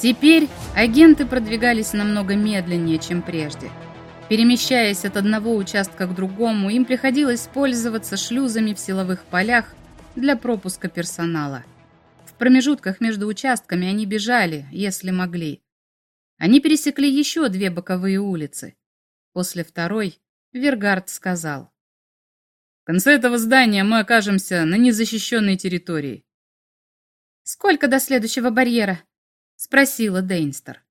Теперь агенты продвигались намного медленнее, чем прежде. Перемещаясь от одного участка к другому, им приходилось пользоваться шлюзами в силовых полях для пропуска персонала. В промежутках между участками они бежали, если могли. Они пересекли еще две боковые улицы. После второй Вергард сказал. «В конце этого здания мы окажемся на незащищенной территории». «Сколько до следующего барьера?» — спросила Дейнстер.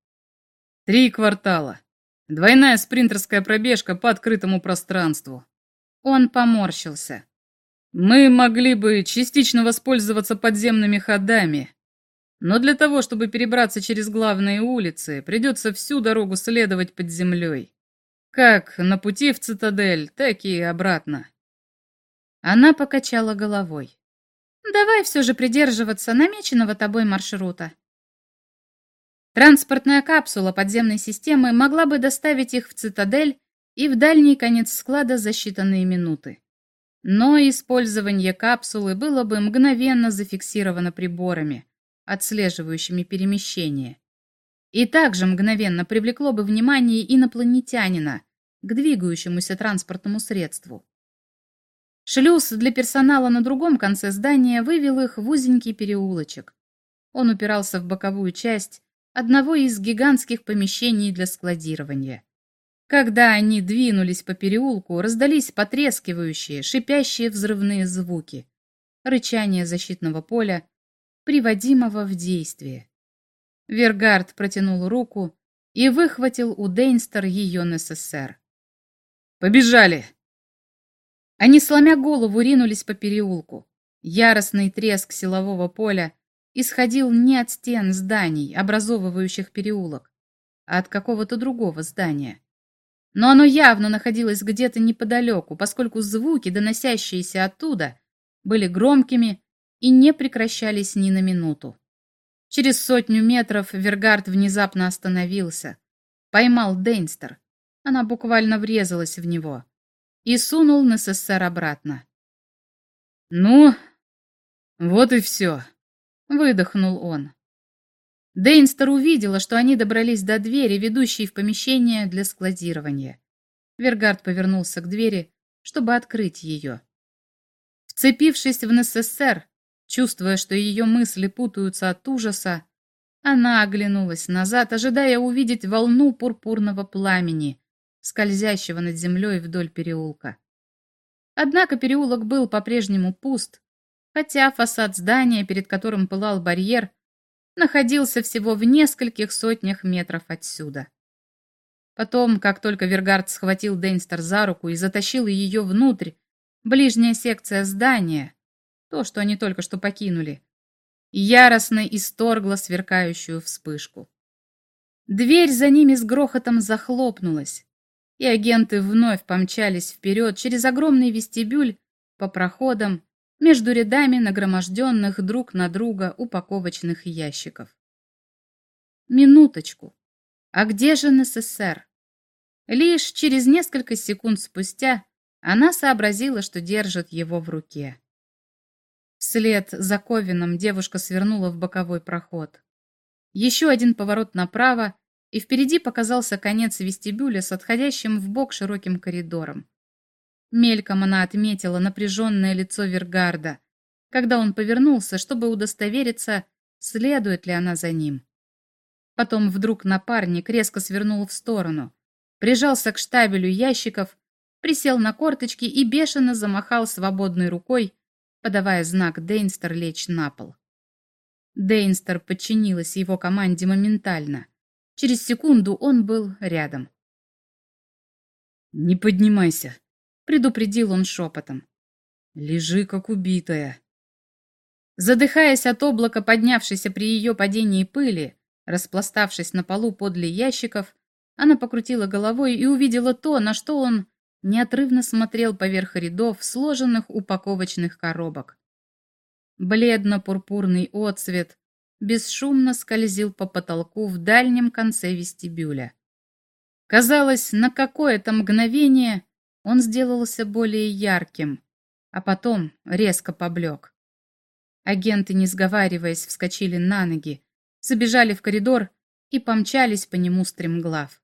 «Три квартала. Двойная спринтерская пробежка по открытому пространству. Он поморщился. Мы могли бы частично воспользоваться подземными ходами, но для того, чтобы перебраться через главные улицы, придется всю дорогу следовать под землей. Как на пути в цитадель, так и обратно. Она покачала головой. Давай все же придерживаться намеченного тобой маршрута. Транспортная капсула подземной системы могла бы доставить их в цитадель и в дальний конец склада за считанные минуты. Но использование капсулы было бы мгновенно зафиксировано приборами, отслеживающими перемещение. И также мгновенно привлекло бы внимание инопланетянина к двигающемуся транспортному средству. Шлюз для персонала на другом конце здания вывел их в узенький переулочек. Он упирался в боковую часть одного из гигантских помещений для складирования. Когда они двинулись по переулку, раздались потрескивающие, шипящие взрывные звуки, рычание защитного поля, приводимого в действие. Вергард протянул руку и выхватил у Дейнстер ее НССР. «Побежали!» Они, сломя голову, ринулись по переулку. Яростный треск силового поля исходил не от стен зданий, образовывающих переулок, а от какого-то другого здания. Но оно явно находилось где-то неподалеку, поскольку звуки, доносящиеся оттуда, были громкими и не прекращались ни на минуту. Через сотню метров Вергард внезапно остановился, поймал Дейнстер, она буквально врезалась в него, и сунул НССР обратно. «Ну, вот и все», Выдохнул он. Дейнстер увидела, что они добрались до двери, ведущей в помещение для складирования. Вергард повернулся к двери, чтобы открыть ее. Вцепившись в НССР, чувствуя, что ее мысли путаются от ужаса, она оглянулась назад, ожидая увидеть волну пурпурного пламени, скользящего над землей вдоль переулка. Однако переулок был по-прежнему пуст, хотя фасад здания, перед которым пылал барьер, находился всего в нескольких сотнях метров отсюда. Потом, как только Вергард схватил Дейнстер за руку и затащил ее внутрь, ближняя секция здания, то, что они только что покинули, яростно исторгла сверкающую вспышку. Дверь за ними с грохотом захлопнулась, и агенты вновь помчались вперед через огромный вестибюль по проходам между рядами нагроможденных друг на друга упаковочных ящиков. Минуточку. А где же НССР? Лишь через несколько секунд спустя она сообразила, что держит его в руке. Вслед за Ковином девушка свернула в боковой проход. Еще один поворот направо, и впереди показался конец вестибюля с отходящим в бок широким коридором. Мельком она отметила напряженное лицо Вергарда, когда он повернулся, чтобы удостовериться, следует ли она за ним. Потом вдруг напарник резко свернул в сторону, прижался к штабелю ящиков, присел на корточки и бешено замахал свободной рукой, подавая знак Дейнстер лечь на пол. Дейнстер подчинилась его команде моментально. Через секунду он был рядом. «Не поднимайся», предупредил он шепотом. «Лежи, как убитая». Задыхаясь от облака, поднявшейся при ее падении пыли, распластавшись на полу подле ящиков, она покрутила головой и увидела то, на что он неотрывно смотрел поверх рядов сложенных упаковочных коробок. Бледно-пурпурный отцвет бесшумно скользил по потолку в дальнем конце вестибюля. Казалось, на какое-то мгновение он сделался более ярким, а потом резко поблек. Агенты, не сговариваясь, вскочили на ноги, забежали в коридор и помчались по нему стремглав.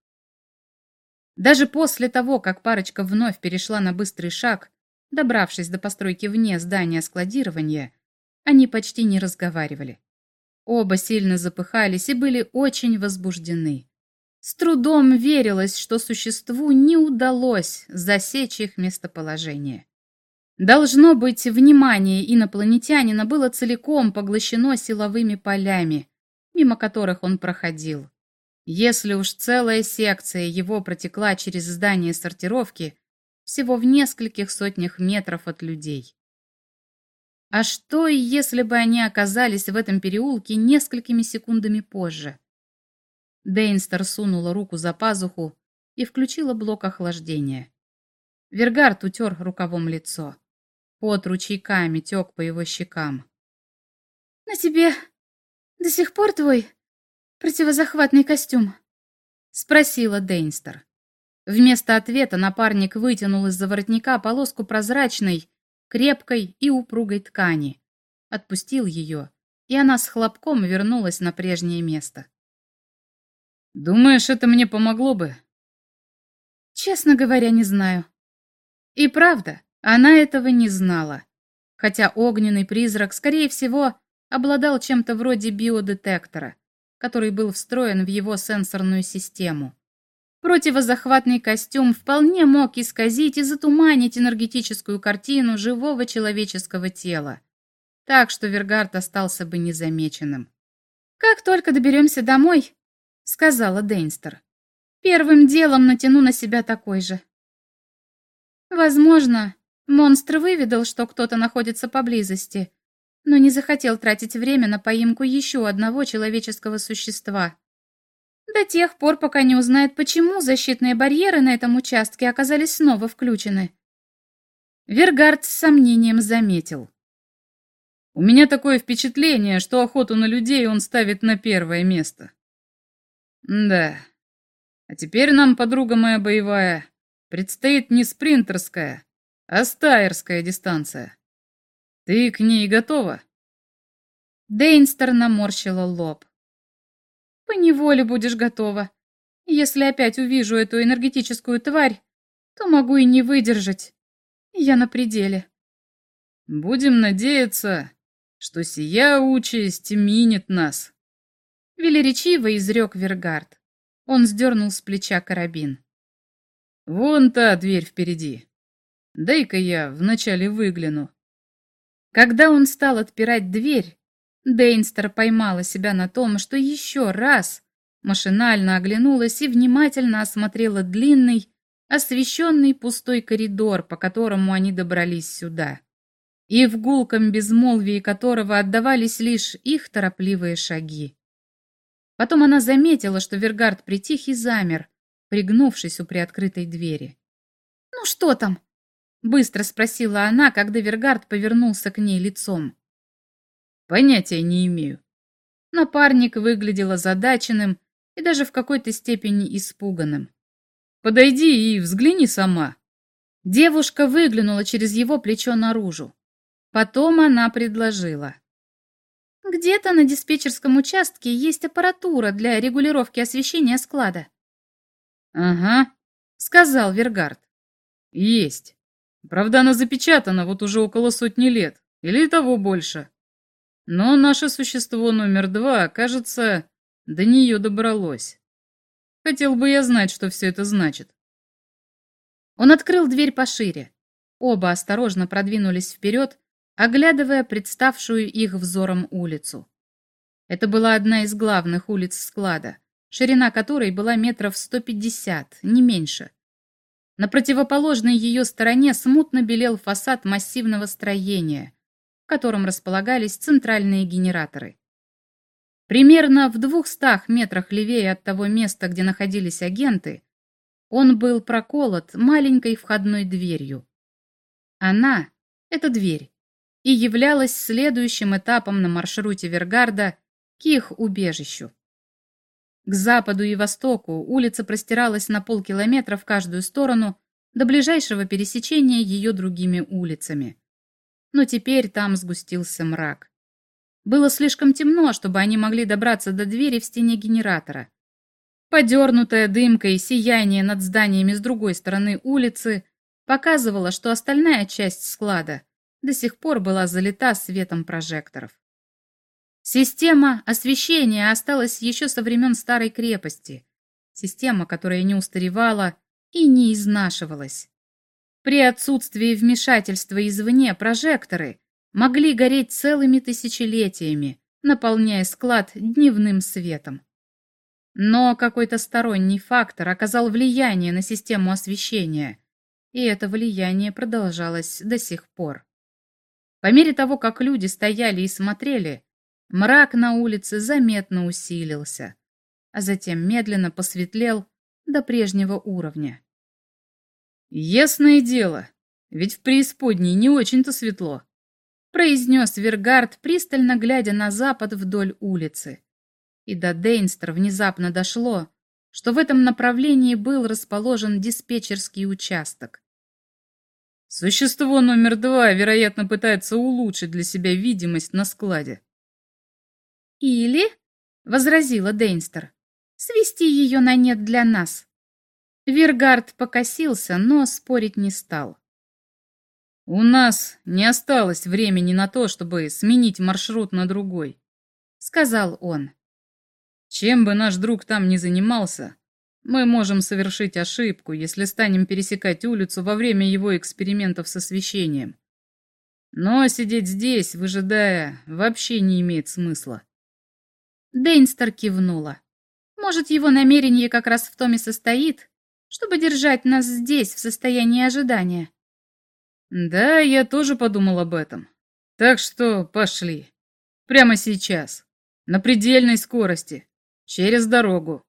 Даже после того, как парочка вновь перешла на быстрый шаг, добравшись до постройки вне здания складирования, они почти не разговаривали. Оба сильно запыхались и были очень возбуждены. С трудом верилось, что существу не удалось засечь их местоположение. Должно быть, внимание инопланетянина было целиком поглощено силовыми полями, мимо которых он проходил. Если уж целая секция его протекла через здание сортировки, всего в нескольких сотнях метров от людей. А что, если бы они оказались в этом переулке несколькими секундами позже? Дейнстер сунула руку за пазуху и включила блок охлаждения. Вергард утер рукавом лицо. Пот ручейками тек по его щекам. «На тебе до сих пор твой противозахватный костюм?» — спросила Дейнстер. Вместо ответа напарник вытянул из-за воротника полоску прозрачной, крепкой и упругой ткани. Отпустил ее, и она с хлопком вернулась на прежнее место. «Думаешь, это мне помогло бы?» «Честно говоря, не знаю». И правда, она этого не знала. Хотя огненный призрак, скорее всего, обладал чем-то вроде биодетектора, который был встроен в его сенсорную систему. Противозахватный костюм вполне мог исказить и затуманить энергетическую картину живого человеческого тела. Так что Вергард остался бы незамеченным. «Как только доберемся домой», — сказала Дейнстер, — «первым делом натяну на себя такой же». Возможно, монстр выведал, что кто-то находится поблизости, но не захотел тратить время на поимку еще одного человеческого существа. До тех пор, пока не узнает, почему защитные барьеры на этом участке оказались снова включены. Вергард с сомнением заметил. У меня такое впечатление, что охоту на людей он ставит на первое место. Да. А теперь нам, подруга моя боевая, предстоит не спринтерская, а стайерская дистанция. Ты к ней готова? Дейнстер наморщила лоб. Поневоле будешь готова. Если опять увижу эту энергетическую тварь, то могу и не выдержать. Я на пределе. Будем надеяться, что сия участь минит нас. Велеречиво изрек Вергард. Он сдернул с плеча карабин. Вон та дверь впереди. Дай-ка я вначале выгляну. Когда он стал отпирать дверь, Дейнстер поймала себя на том, что еще раз машинально оглянулась и внимательно осмотрела длинный, освещенный пустой коридор, по которому они добрались сюда, и в гулком безмолвии которого отдавались лишь их торопливые шаги. Потом она заметила, что Вергард притих и замер, пригнувшись у приоткрытой двери. «Ну что там?» — быстро спросила она, когда Вергард повернулся к ней лицом. Понятия не имею. Напарник выглядел озадаченным и даже в какой-то степени испуганным. Подойди и взгляни сама. Девушка выглянула через его плечо наружу. Потом она предложила. Где-то на диспетчерском участке есть аппаратура для регулировки освещения склада. Ага, сказал Вергард. Есть. Правда, она запечатана вот уже около сотни лет, или того больше. Но наше существо номер два, кажется, до нее добралось. Хотел бы я знать, что все это значит. Он открыл дверь пошире. Оба осторожно продвинулись вперед, оглядывая представшую их взором улицу. Это была одна из главных улиц склада, ширина которой была метров 150, не меньше. На противоположной ее стороне смутно белел фасад массивного строения, в котором располагались центральные генераторы. Примерно в двухстах метрах левее от того места, где находились агенты, он был проколот маленькой входной дверью. Она, эта дверь, и являлась следующим этапом на маршруте Вергарда к их убежищу. К западу и востоку улица простиралась на полкилометра в каждую сторону до ближайшего пересечения ее другими улицами но теперь там сгустился мрак. Было слишком темно, чтобы они могли добраться до двери в стене генератора, Подернутая дымкой сияние над зданиями с другой стороны улицы показывало, что остальная часть склада до сих пор была залита светом прожекторов. Система освещения осталась еще со времен старой крепости, система, которая не устаревала и не изнашивалась. При отсутствии вмешательства извне прожекторы могли гореть целыми тысячелетиями, наполняя склад дневным светом. Но какой-то сторонний фактор оказал влияние на систему освещения, и это влияние продолжалось до сих пор. По мере того, как люди стояли и смотрели, мрак на улице заметно усилился, а затем медленно посветлел до прежнего уровня. «Ясное дело, ведь в преисподней не очень-то светло», произнес Вергард, пристально глядя на запад вдоль улицы. И до Дейнстер внезапно дошло, что в этом направлении был расположен диспетчерский участок. Существо номер два, вероятно, пытается улучшить для себя видимость на складе. «Или», — возразила Дейнстер, — «свести ее на нет для нас». Вергард покосился, но спорить не стал. «У нас не осталось времени на то, чтобы сменить маршрут на другой», — сказал он. Чем бы наш друг там ни занимался, мы можем совершить ошибку, если станем пересекать улицу во время его экспериментов с освещением. Но сидеть здесь, выжидая, вообще не имеет смысла. Дейнстер кивнула. Может, его намерение как раз в том и состоит, чтобы держать нас здесь в состоянии ожидания. Да, я тоже подумал об этом. Так что пошли. Прямо сейчас. На предельной скорости. Через дорогу.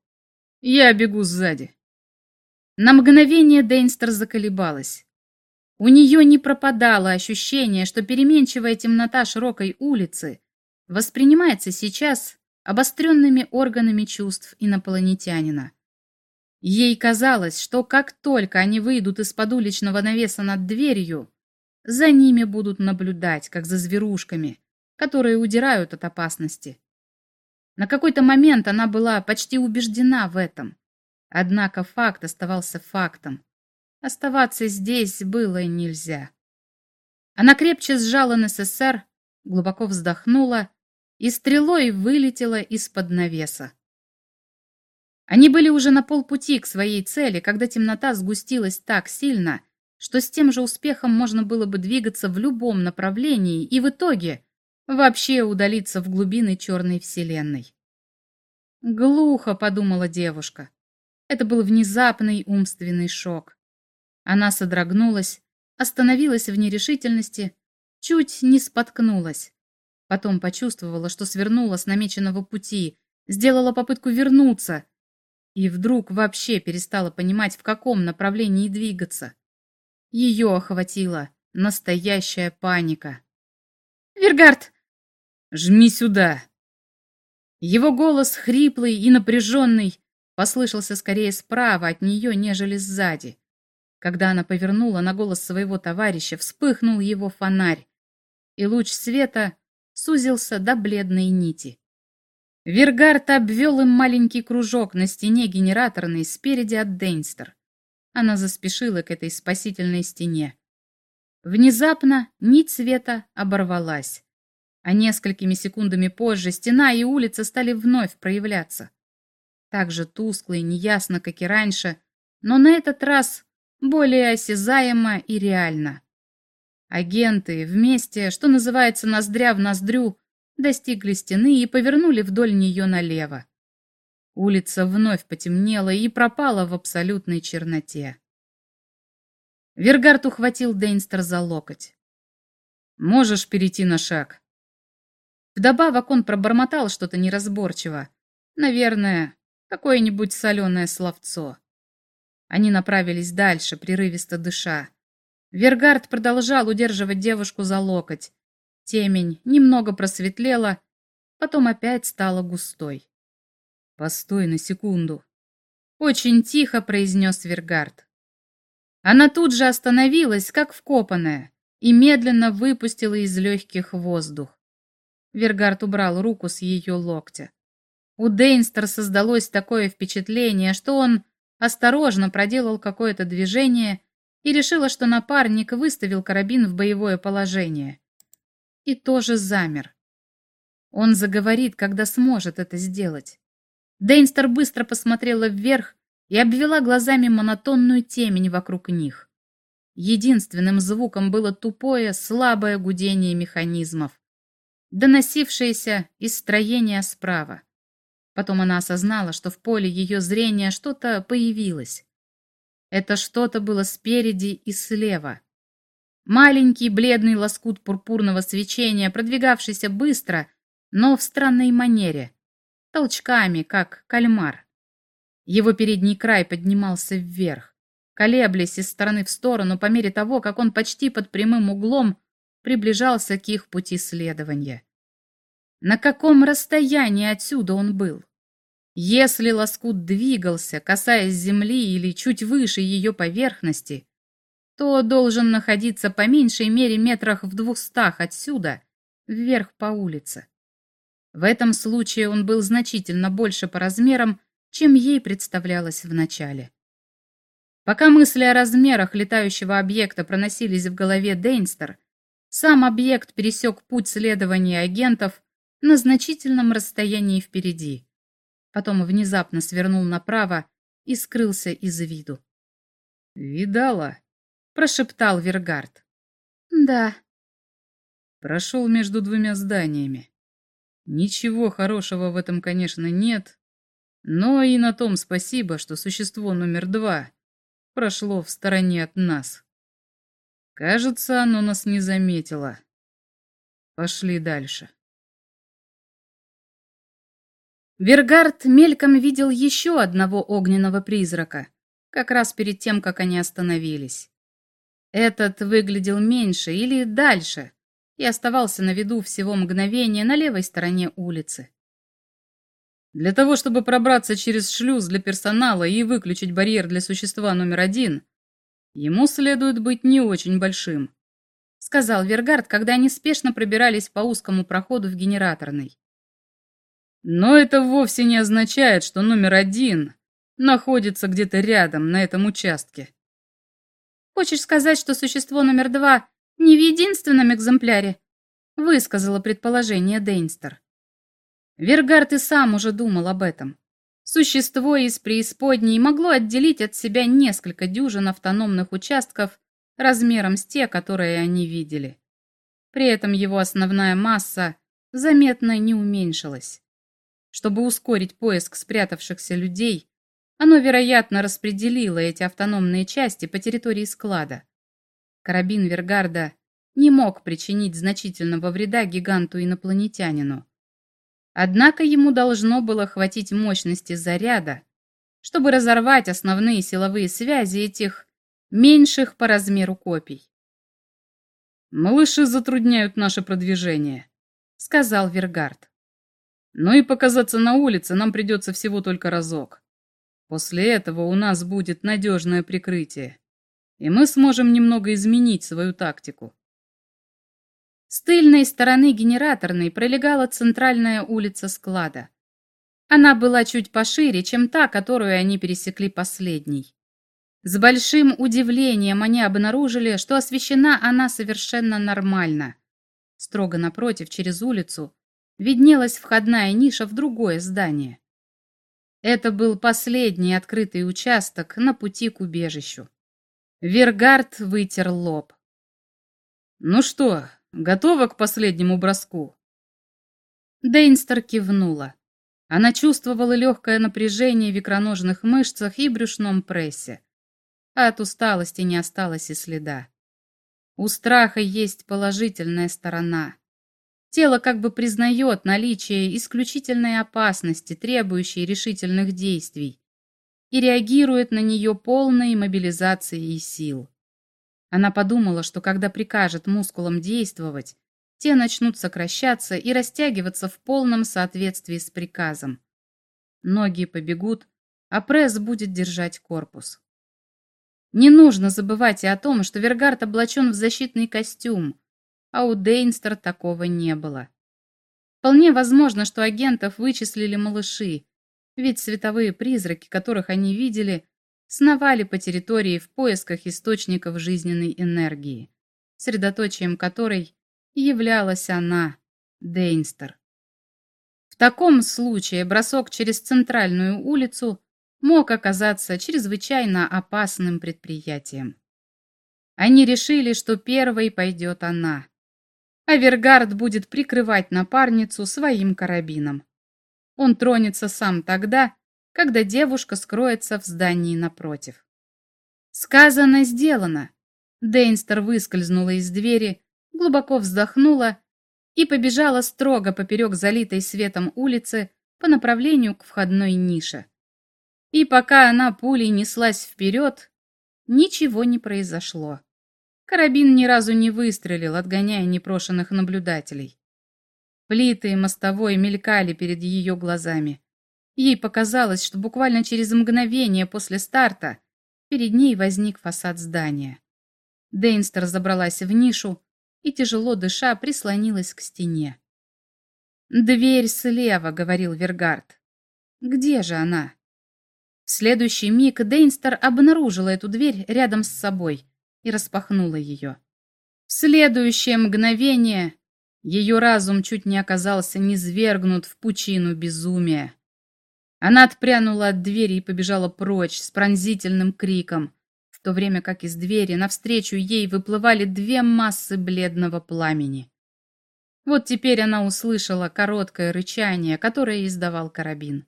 Я бегу сзади. На мгновение Дейнстер заколебалась. У нее не пропадало ощущение, что переменчивая темнота широкой улицы воспринимается сейчас обостренными органами чувств инопланетянина. Ей казалось, что как только они выйдут из-под уличного навеса над дверью, за ними будут наблюдать, как за зверушками, которые удирают от опасности. На какой-то момент она была почти убеждена в этом. Однако факт оставался фактом. Оставаться здесь было нельзя. Она крепче сжала НССР, глубоко вздохнула и стрелой вылетела из-под навеса. Они были уже на полпути к своей цели, когда темнота сгустилась так сильно, что с тем же успехом можно было бы двигаться в любом направлении и в итоге вообще удалиться в глубины черной вселенной. Глухо, подумала девушка. Это был внезапный умственный шок. Она содрогнулась, остановилась в нерешительности, чуть не споткнулась. Потом почувствовала, что свернула с намеченного пути, сделала попытку вернуться и вдруг вообще перестала понимать, в каком направлении двигаться. Ее охватила настоящая паника. «Вергард!» «Жми сюда!» Его голос, хриплый и напряженный, послышался скорее справа от нее, нежели сзади. Когда она повернула на голос своего товарища, вспыхнул его фонарь, и луч света сузился до бледной нити. Вергард обвел им маленький кружок на стене генераторной спереди от Дейнстер. Она заспешила к этой спасительной стене. Внезапно нить света оборвалась а несколькими секундами позже стена и улица стали вновь проявляться. Так же тускло и неясно, как и раньше, но на этот раз более осязаемо и реально. Агенты вместе, что называется, ноздря в ноздрю, достигли стены и повернули вдоль нее налево. Улица вновь потемнела и пропала в абсолютной черноте. Вергард ухватил Дейнстер за локоть. «Можешь перейти на шаг?» Вдобавок он пробормотал что-то неразборчиво. Наверное, какое-нибудь соленое словцо. Они направились дальше, прерывисто дыша. Вергард продолжал удерживать девушку за локоть. Темень немного просветлела, потом опять стала густой. «Постой на секунду», — очень тихо произнес Вергард. Она тут же остановилась, как вкопанная, и медленно выпустила из легких воздух. Вергард убрал руку с ее локтя. У Дейнстер создалось такое впечатление, что он осторожно проделал какое-то движение и решила, что напарник выставил карабин в боевое положение. И тоже замер. Он заговорит, когда сможет это сделать. Дейнстер быстро посмотрела вверх и обвела глазами монотонную темень вокруг них. Единственным звуком было тупое, слабое гудение механизмов, доносившееся из строения справа. Потом она осознала, что в поле ее зрения что-то появилось. Это что-то было спереди и слева. Маленький бледный лоскут пурпурного свечения, продвигавшийся быстро, но в странной манере, толчками, как кальмар. Его передний край поднимался вверх, колеблясь из стороны в сторону по мере того, как он почти под прямым углом приближался к их пути следования. На каком расстоянии отсюда он был? Если лоскут двигался, касаясь земли или чуть выше ее поверхности, то должен находиться по меньшей мере метрах в двухстах отсюда, вверх по улице. В этом случае он был значительно больше по размерам, чем ей представлялось вначале. Пока мысли о размерах летающего объекта проносились в голове Дейнстер, сам объект пересек путь следования агентов на значительном расстоянии впереди потом внезапно свернул направо и скрылся из виду. «Видала?» — прошептал Вергард. «Да». Прошел между двумя зданиями. Ничего хорошего в этом, конечно, нет, но и на том спасибо, что существо номер два прошло в стороне от нас. Кажется, оно нас не заметило. Пошли дальше. Вергард мельком видел еще одного огненного призрака, как раз перед тем, как они остановились. Этот выглядел меньше или дальше и оставался на виду всего мгновения на левой стороне улицы. Для того, чтобы пробраться через шлюз для персонала и выключить барьер для существа номер один, ему следует быть не очень большим, сказал Вергард, когда они спешно пробирались по узкому проходу в генераторной. Но это вовсе не означает, что номер один находится где-то рядом на этом участке. Хочешь сказать, что существо номер два не в единственном экземпляре? Высказала предположение Дейнстер. Вергард и сам уже думал об этом. Существо из преисподней могло отделить от себя несколько дюжин автономных участков размером с те, которые они видели. При этом его основная масса заметно не уменьшилась. Чтобы ускорить поиск спрятавшихся людей, оно, вероятно, распределило эти автономные части по территории склада. Карабин Вергарда не мог причинить значительного вреда гиганту-инопланетянину. Однако ему должно было хватить мощности заряда, чтобы разорвать основные силовые связи этих меньших по размеру копий. «Малыши затрудняют наше продвижение», — сказал Вергард. Но и показаться на улице нам придется всего только разок. После этого у нас будет надежное прикрытие, и мы сможем немного изменить свою тактику. С тыльной стороны генераторной пролегала центральная улица склада. Она была чуть пошире, чем та, которую они пересекли последней. С большим удивлением они обнаружили, что освещена она совершенно нормально. Строго напротив, через улицу, виднелась входная ниша в другое здание. Это был последний открытый участок на пути к убежищу. Вергард вытер лоб. «Ну что, готова к последнему броску?» Дейнстер кивнула. Она чувствовала легкое напряжение в икроножных мышцах и брюшном прессе. А от усталости не осталось и следа. У страха есть положительная сторона. Тело как бы признает наличие исключительной опасности, требующей решительных действий, и реагирует на нее полной мобилизацией сил. Она подумала, что когда прикажет мускулам действовать, те начнут сокращаться и растягиваться в полном соответствии с приказом. Ноги побегут, а пресс будет держать корпус. Не нужно забывать и о том, что Вергард облачен в защитный костюм, а у Дейнстер такого не было. Вполне возможно, что агентов вычислили малыши, ведь световые призраки, которых они видели, сновали по территории в поисках источников жизненной энергии, средоточием которой являлась она, Дейнстер. В таком случае бросок через центральную улицу мог оказаться чрезвычайно опасным предприятием. Они решили, что первой пойдет она, а Вергард будет прикрывать напарницу своим карабином. Он тронется сам тогда, когда девушка скроется в здании напротив. Сказано, сделано. Дейнстер выскользнула из двери, глубоко вздохнула и побежала строго поперек залитой светом улицы по направлению к входной нише. И пока она пулей неслась вперед, ничего не произошло. Карабин ни разу не выстрелил, отгоняя непрошенных наблюдателей. Плиты и мостовой мелькали перед ее глазами. Ей показалось, что буквально через мгновение после старта перед ней возник фасад здания. Дейнстер забралась в нишу и, тяжело дыша, прислонилась к стене. «Дверь слева», — говорил Вергард. «Где же она?» В следующий миг Дейнстер обнаружила эту дверь рядом с собой и распахнула ее. В следующее мгновение ее разум чуть не оказался низвергнут в пучину безумия. Она отпрянула от двери и побежала прочь с пронзительным криком, в то время как из двери навстречу ей выплывали две массы бледного пламени. Вот теперь она услышала короткое рычание, которое издавал карабин.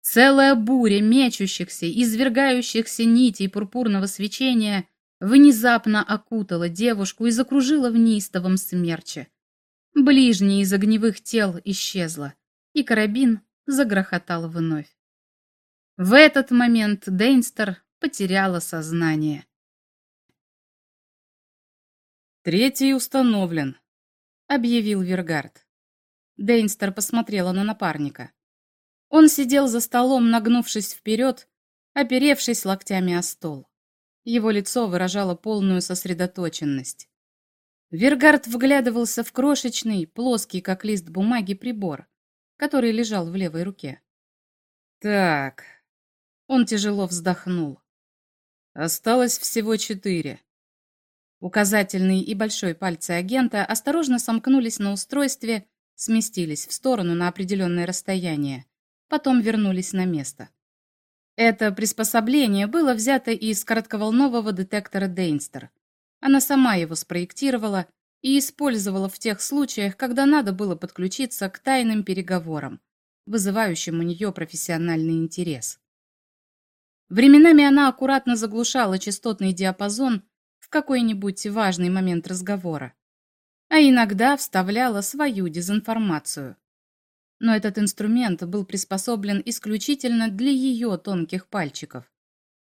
Целая буря мечущихся, извергающихся нитей пурпурного свечения внезапно окутала девушку и закружила в неистовом смерче. Ближний из огневых тел исчезла, и карабин загрохотал вновь. В этот момент Дейнстер потеряла сознание. «Третий установлен», — объявил Вергард. Дейнстер посмотрела на напарника. Он сидел за столом, нагнувшись вперед, оперевшись локтями о стол. Его лицо выражало полную сосредоточенность. Вергард вглядывался в крошечный, плоский, как лист бумаги, прибор, который лежал в левой руке. «Так...» Он тяжело вздохнул. «Осталось всего четыре». Указательный и большой пальцы агента осторожно сомкнулись на устройстве, сместились в сторону на определенное расстояние потом вернулись на место. Это приспособление было взято из коротковолнового детектора Дейнстер. Она сама его спроектировала и использовала в тех случаях, когда надо было подключиться к тайным переговорам, вызывающим у нее профессиональный интерес. Временами она аккуратно заглушала частотный диапазон в какой-нибудь важный момент разговора, а иногда вставляла свою дезинформацию но этот инструмент был приспособлен исключительно для ее тонких пальчиков,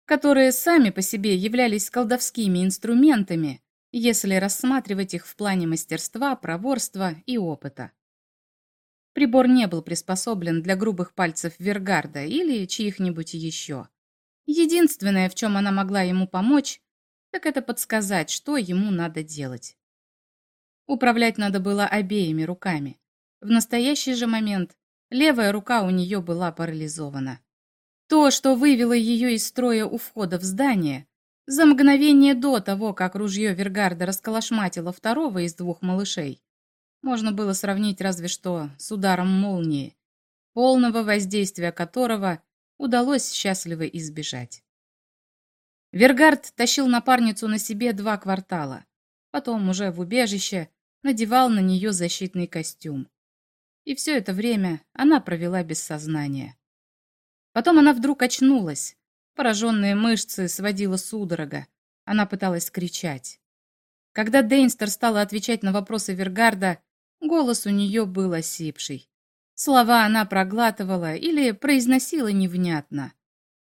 которые сами по себе являлись колдовскими инструментами, если рассматривать их в плане мастерства, проворства и опыта. Прибор не был приспособлен для грубых пальцев Вергарда или чьих-нибудь еще. Единственное, в чем она могла ему помочь, так это подсказать, что ему надо делать. Управлять надо было обеими руками. В настоящий же момент левая рука у нее была парализована. То, что вывело ее из строя у входа в здание, за мгновение до того, как ружье Вергарда расколошматило второго из двух малышей, можно было сравнить разве что с ударом молнии, полного воздействия которого удалось счастливо избежать. Вергард тащил напарницу на себе два квартала, потом уже в убежище надевал на нее защитный костюм и все это время она провела без сознания. Потом она вдруг очнулась. Пораженные мышцы сводила судорога. Она пыталась кричать. Когда Дейнстер стала отвечать на вопросы Вергарда, голос у нее был осипший. Слова она проглатывала или произносила невнятно.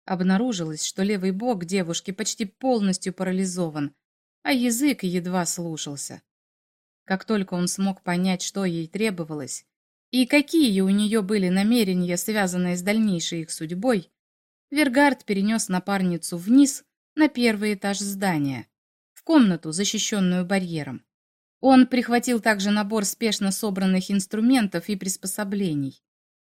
Обнаружилось, что левый бок девушки почти полностью парализован, а язык едва слушался. Как только он смог понять, что ей требовалось, и какие у нее были намерения, связанные с дальнейшей их судьбой, Вергард перенес напарницу вниз на первый этаж здания, в комнату, защищенную барьером. Он прихватил также набор спешно собранных инструментов и приспособлений.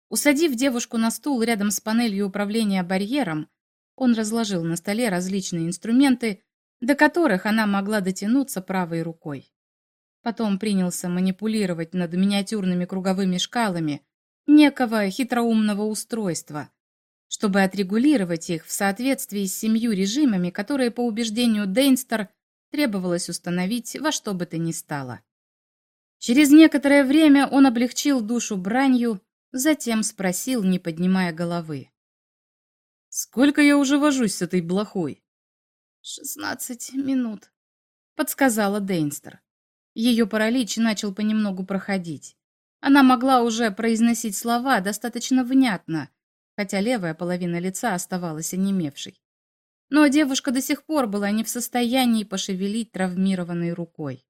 Усадив девушку на стул рядом с панелью управления барьером, он разложил на столе различные инструменты, до которых она могла дотянуться правой рукой. Потом принялся манипулировать над миниатюрными круговыми шкалами некого хитроумного устройства, чтобы отрегулировать их в соответствии с семью режимами, которые, по убеждению Дейнстер, требовалось установить во что бы то ни стало. Через некоторое время он облегчил душу бранью, затем спросил, не поднимая головы. «Сколько я уже вожусь с этой блохой?» «Шестнадцать минут», — подсказала Дейнстер. Ее паралич начал понемногу проходить. Она могла уже произносить слова достаточно внятно, хотя левая половина лица оставалась онемевшей. Но девушка до сих пор была не в состоянии пошевелить травмированной рукой.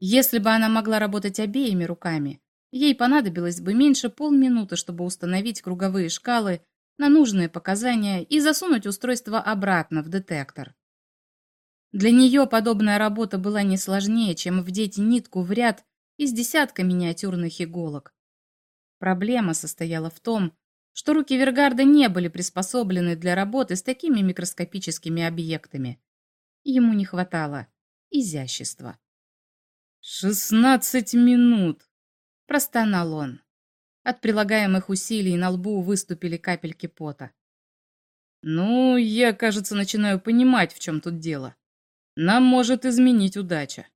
Если бы она могла работать обеими руками, ей понадобилось бы меньше полминуты, чтобы установить круговые шкалы на нужные показания и засунуть устройство обратно в детектор. Для нее подобная работа была не сложнее, чем вдеть нитку в ряд из десятка миниатюрных иголок. Проблема состояла в том, что руки Вергарда не были приспособлены для работы с такими микроскопическими объектами. Ему не хватало изящества. «Шестнадцать минут!» – простонал он. От прилагаемых усилий на лбу выступили капельки пота. «Ну, я, кажется, начинаю понимать, в чем тут дело. Нам может изменить удача.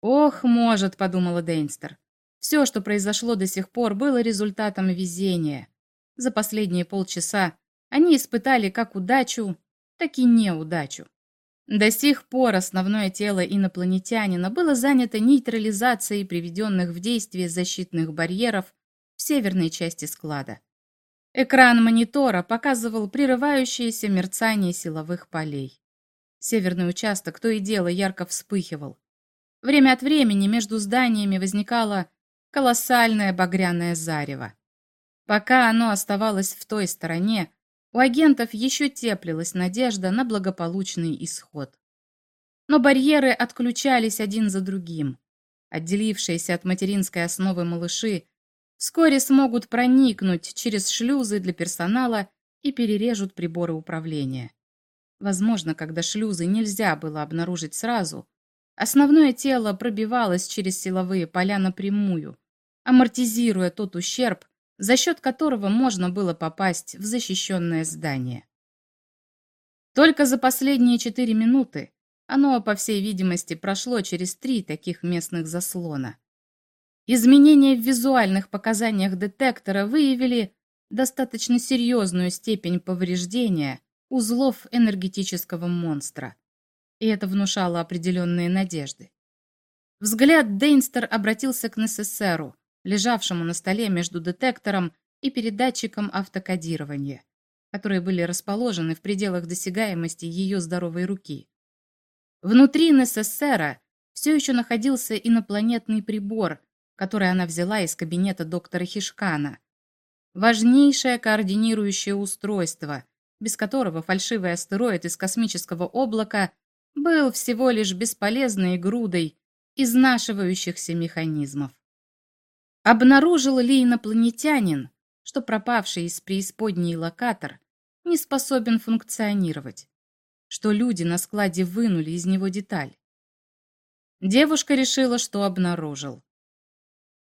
Ох, может, подумала Дейнстер. Все, что произошло до сих пор, было результатом везения. За последние полчаса они испытали как удачу, так и неудачу. До сих пор основное тело инопланетянина было занято нейтрализацией приведенных в действие защитных барьеров в северной части склада. Экран монитора показывал прерывающееся мерцание силовых полей. Северный участок то и дело ярко вспыхивал. Время от времени между зданиями возникало колоссальное багряное зарево. Пока оно оставалось в той стороне, у агентов еще теплилась надежда на благополучный исход. Но барьеры отключались один за другим. Отделившиеся от материнской основы малыши вскоре смогут проникнуть через шлюзы для персонала и перережут приборы управления. Возможно, когда шлюзы нельзя было обнаружить сразу, основное тело пробивалось через силовые поля напрямую, амортизируя тот ущерб, за счет которого можно было попасть в защищенное здание. Только за последние четыре минуты оно, по всей видимости, прошло через три таких местных заслона. Изменения в визуальных показаниях детектора выявили достаточно серьезную степень повреждения узлов энергетического монстра. И это внушало определенные надежды. Взгляд Дейнстер обратился к НССРу, лежавшему на столе между детектором и передатчиком автокодирования, которые были расположены в пределах досягаемости ее здоровой руки. Внутри НССРа все еще находился инопланетный прибор, который она взяла из кабинета доктора Хишкана. Важнейшее координирующее устройство, без которого фальшивый астероид из космического облака был всего лишь бесполезной грудой изнашивающихся механизмов. Обнаружил ли инопланетянин, что пропавший из преисподней локатор не способен функционировать, что люди на складе вынули из него деталь? Девушка решила, что обнаружил.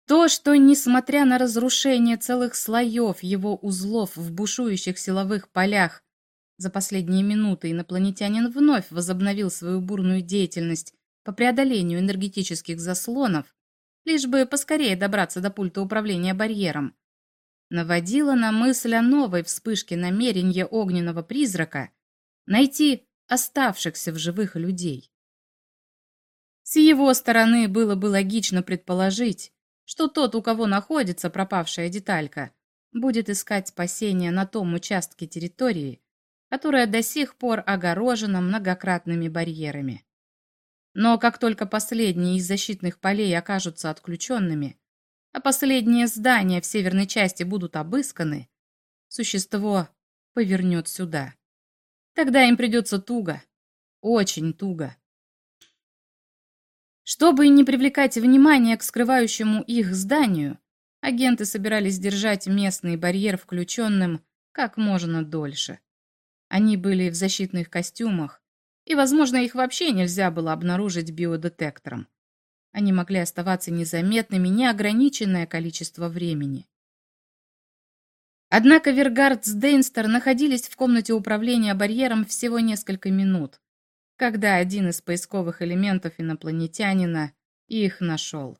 То, что, несмотря на разрушение целых слоев его узлов в бушующих силовых полях, за последние минуты инопланетянин вновь возобновил свою бурную деятельность по преодолению энергетических заслонов, лишь бы поскорее добраться до пульта управления барьером, наводило на мысль о новой вспышке намерения огненного призрака найти оставшихся в живых людей. С его стороны было бы логично предположить, что тот, у кого находится пропавшая деталька, будет искать спасения на том участке территории, которая до сих пор огорожена многократными барьерами. Но как только последние из защитных полей окажутся отключенными, а последние здания в северной части будут обысканы, существо повернет сюда. Тогда им придется туго, очень туго. Чтобы не привлекать внимание к скрывающему их зданию, агенты собирались держать местный барьер включенным как можно дольше. Они были в защитных костюмах, и, возможно, их вообще нельзя было обнаружить биодетектором. Они могли оставаться незаметными неограниченное количество времени. Однако Вергард с Дейнстер находились в комнате управления барьером всего несколько минут, когда один из поисковых элементов инопланетянина их нашел.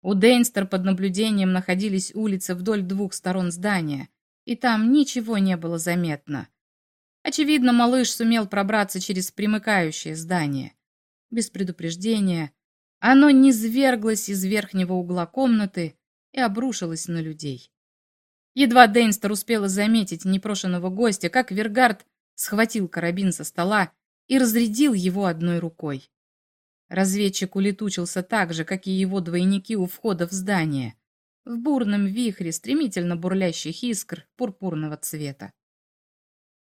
У Дейнстер под наблюдением находились улицы вдоль двух сторон здания, и там ничего не было заметно. Очевидно, малыш сумел пробраться через примыкающее здание. Без предупреждения оно низверглось из верхнего угла комнаты и обрушилось на людей. Едва Дейнстер успела заметить непрошенного гостя, как Вергард схватил карабин со стола и разрядил его одной рукой. Разведчик улетучился так же, как и его двойники у входа в здание, в бурном вихре стремительно бурлящих искр пурпурного цвета.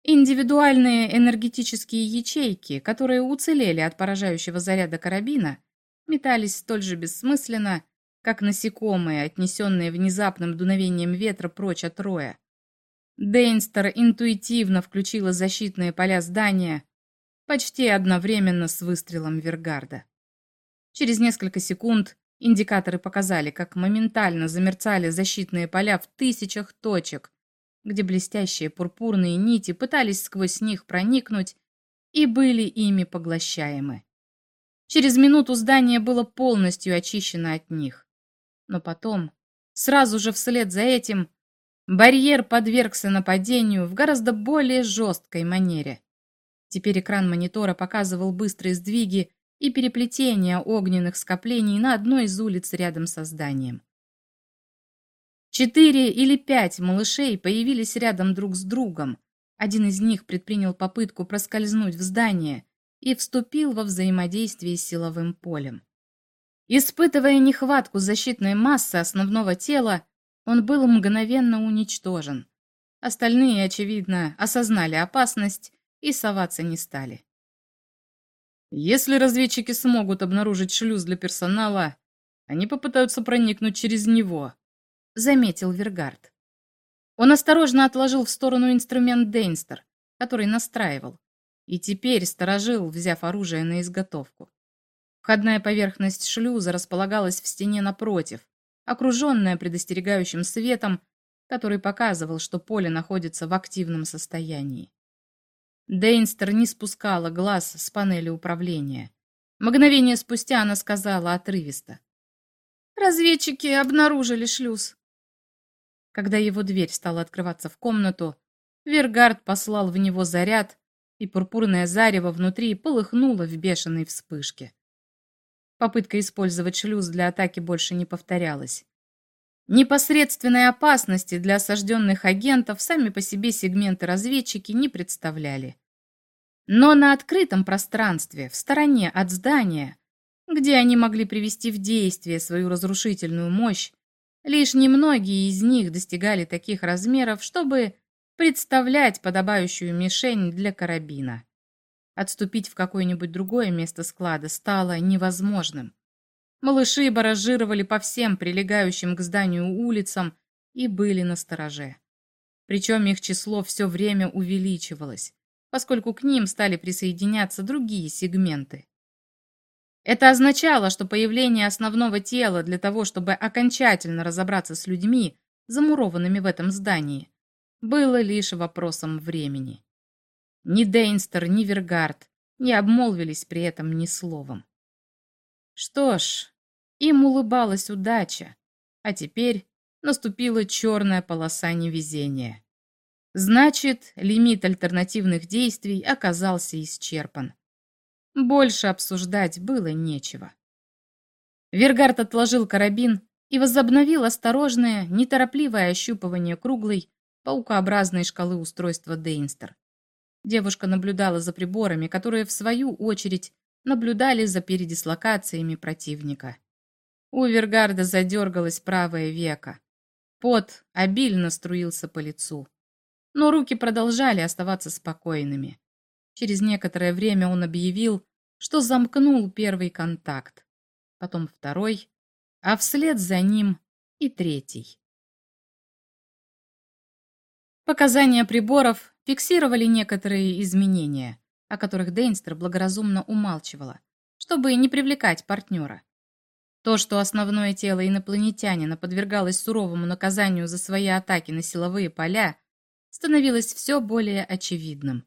Индивидуальные энергетические ячейки, которые уцелели от поражающего заряда карабина, метались столь же бессмысленно, как насекомые, отнесенные внезапным дуновением ветра прочь от роя. Дейнстер интуитивно включила защитные поля здания, почти одновременно с выстрелом Вергарда. Через несколько секунд индикаторы показали, как моментально замерцали защитные поля в тысячах точек, где блестящие пурпурные нити пытались сквозь них проникнуть и были ими поглощаемы. Через минуту здание было полностью очищено от них. Но потом, сразу же вслед за этим, барьер подвергся нападению в гораздо более жесткой манере. Теперь экран монитора показывал быстрые сдвиги и переплетения огненных скоплений на одной из улиц рядом со зданием. Четыре или пять малышей появились рядом друг с другом. Один из них предпринял попытку проскользнуть в здание и вступил во взаимодействие с силовым полем. Испытывая нехватку защитной массы основного тела, он был мгновенно уничтожен. Остальные, очевидно, осознали опасность и соваться не стали. Если разведчики смогут обнаружить шлюз для персонала, они попытаются проникнуть через него, заметил Вергард. Он осторожно отложил в сторону инструмент Дейнстер, который настраивал, и теперь сторожил, взяв оружие на изготовку. Входная поверхность шлюза располагалась в стене напротив, окруженная предостерегающим светом, который показывал, что поле находится в активном состоянии. Дейнстер не спускала глаз с панели управления. Мгновение спустя она сказала отрывисто. «Разведчики обнаружили шлюз». Когда его дверь стала открываться в комнату, Вергард послал в него заряд, и пурпурное зарево внутри полыхнуло в бешеной вспышке. Попытка использовать шлюз для атаки больше не повторялась. Непосредственной опасности для осажденных агентов сами по себе сегменты-разведчики не представляли. Но на открытом пространстве, в стороне от здания, где они могли привести в действие свою разрушительную мощь, лишь немногие из них достигали таких размеров, чтобы представлять подобающую мишень для карабина. Отступить в какое-нибудь другое место склада стало невозможным. Малыши баражировали по всем прилегающим к зданию улицам и были на стороже. Причем их число все время увеличивалось, поскольку к ним стали присоединяться другие сегменты. Это означало, что появление основного тела для того, чтобы окончательно разобраться с людьми, замурованными в этом здании, было лишь вопросом времени. Ни Дейнстер, ни Вергард не обмолвились при этом ни словом. Что ж, им улыбалась удача, а теперь наступила черная полоса невезения. Значит, лимит альтернативных действий оказался исчерпан. Больше обсуждать было нечего. Вергард отложил карабин и возобновил осторожное, неторопливое ощупывание круглой, паукообразной шкалы устройства Дейнстер. Девушка наблюдала за приборами, которые, в свою очередь, наблюдали за передислокациями противника. У Вергарда задергалось правое веко. Пот обильно струился по лицу. Но руки продолжали оставаться спокойными. Через некоторое время он объявил, что замкнул первый контакт. потом второй, а вслед за ним и третий. Показания приборов фиксировали некоторые изменения, о которых Дейнстер благоразумно умалчивала, чтобы не привлекать партнера. То, что основное тело инопланетянина подвергалось суровому наказанию за свои атаки на силовые поля, становилось все более очевидным.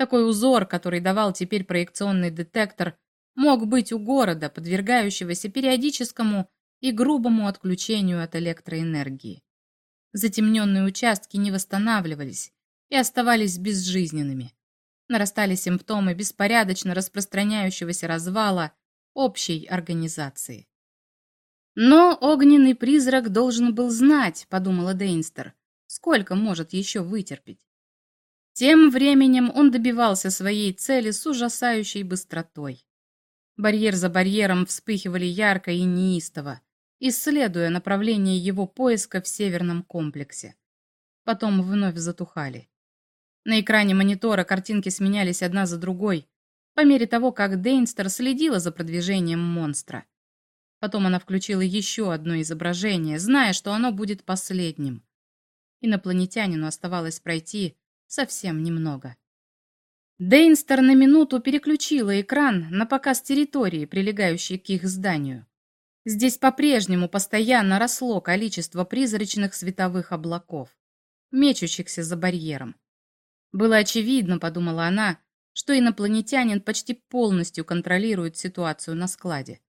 Такой узор, который давал теперь проекционный детектор, мог быть у города, подвергающегося периодическому и грубому отключению от электроэнергии. Затемненные участки не восстанавливались и оставались безжизненными. Нарастали симптомы беспорядочно распространяющегося развала общей организации. Но огненный призрак должен был знать, подумала Дейнстер, сколько может еще вытерпеть. Тем временем он добивался своей цели с ужасающей быстротой. Барьер за барьером вспыхивали ярко и неистово, исследуя направление его поиска в северном комплексе. Потом вновь затухали. На экране монитора картинки сменялись одна за другой, по мере того, как Дейнстер следила за продвижением монстра. Потом она включила еще одно изображение, зная, что оно будет последним. Инопланетянину оставалось пройти совсем немного. Дейнстер на минуту переключила экран на показ территории, прилегающей к их зданию. Здесь по-прежнему постоянно росло количество призрачных световых облаков, мечущихся за барьером. Было очевидно, подумала она, что инопланетянин почти полностью контролирует ситуацию на складе.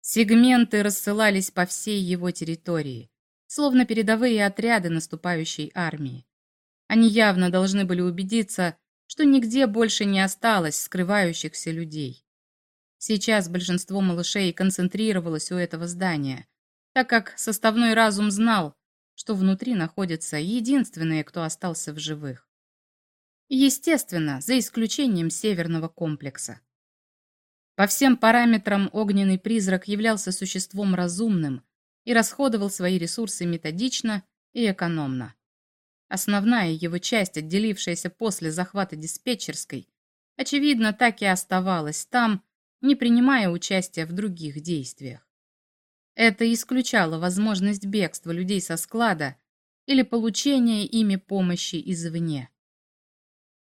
Сегменты рассылались по всей его территории, словно передовые отряды наступающей армии. Они явно должны были убедиться, что нигде больше не осталось скрывающихся людей. Сейчас большинство малышей концентрировалось у этого здания, так как составной разум знал, что внутри находятся единственные, кто остался в живых. Естественно, за исключением северного комплекса. По всем параметрам огненный призрак являлся существом разумным и расходовал свои ресурсы методично и экономно. Основная его часть, отделившаяся после захвата диспетчерской, очевидно, так и оставалась там, не принимая участия в других действиях. Это исключало возможность бегства людей со склада или получения ими помощи извне.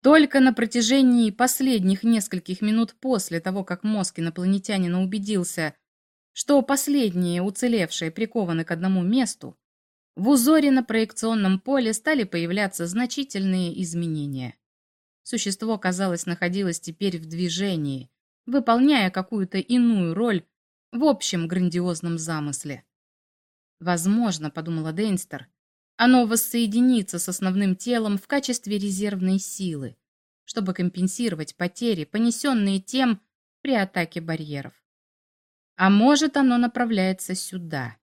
Только на протяжении последних нескольких минут после того, как мозг инопланетянина убедился, что последние уцелевшие прикованы к одному месту, в узоре на проекционном поле стали появляться значительные изменения. Существо, казалось, находилось теперь в движении, выполняя какую-то иную роль в общем грандиозном замысле. «Возможно, — подумала Дейнстер, оно воссоединится с основным телом в качестве резервной силы, чтобы компенсировать потери, понесенные тем при атаке барьеров. А может, оно направляется сюда.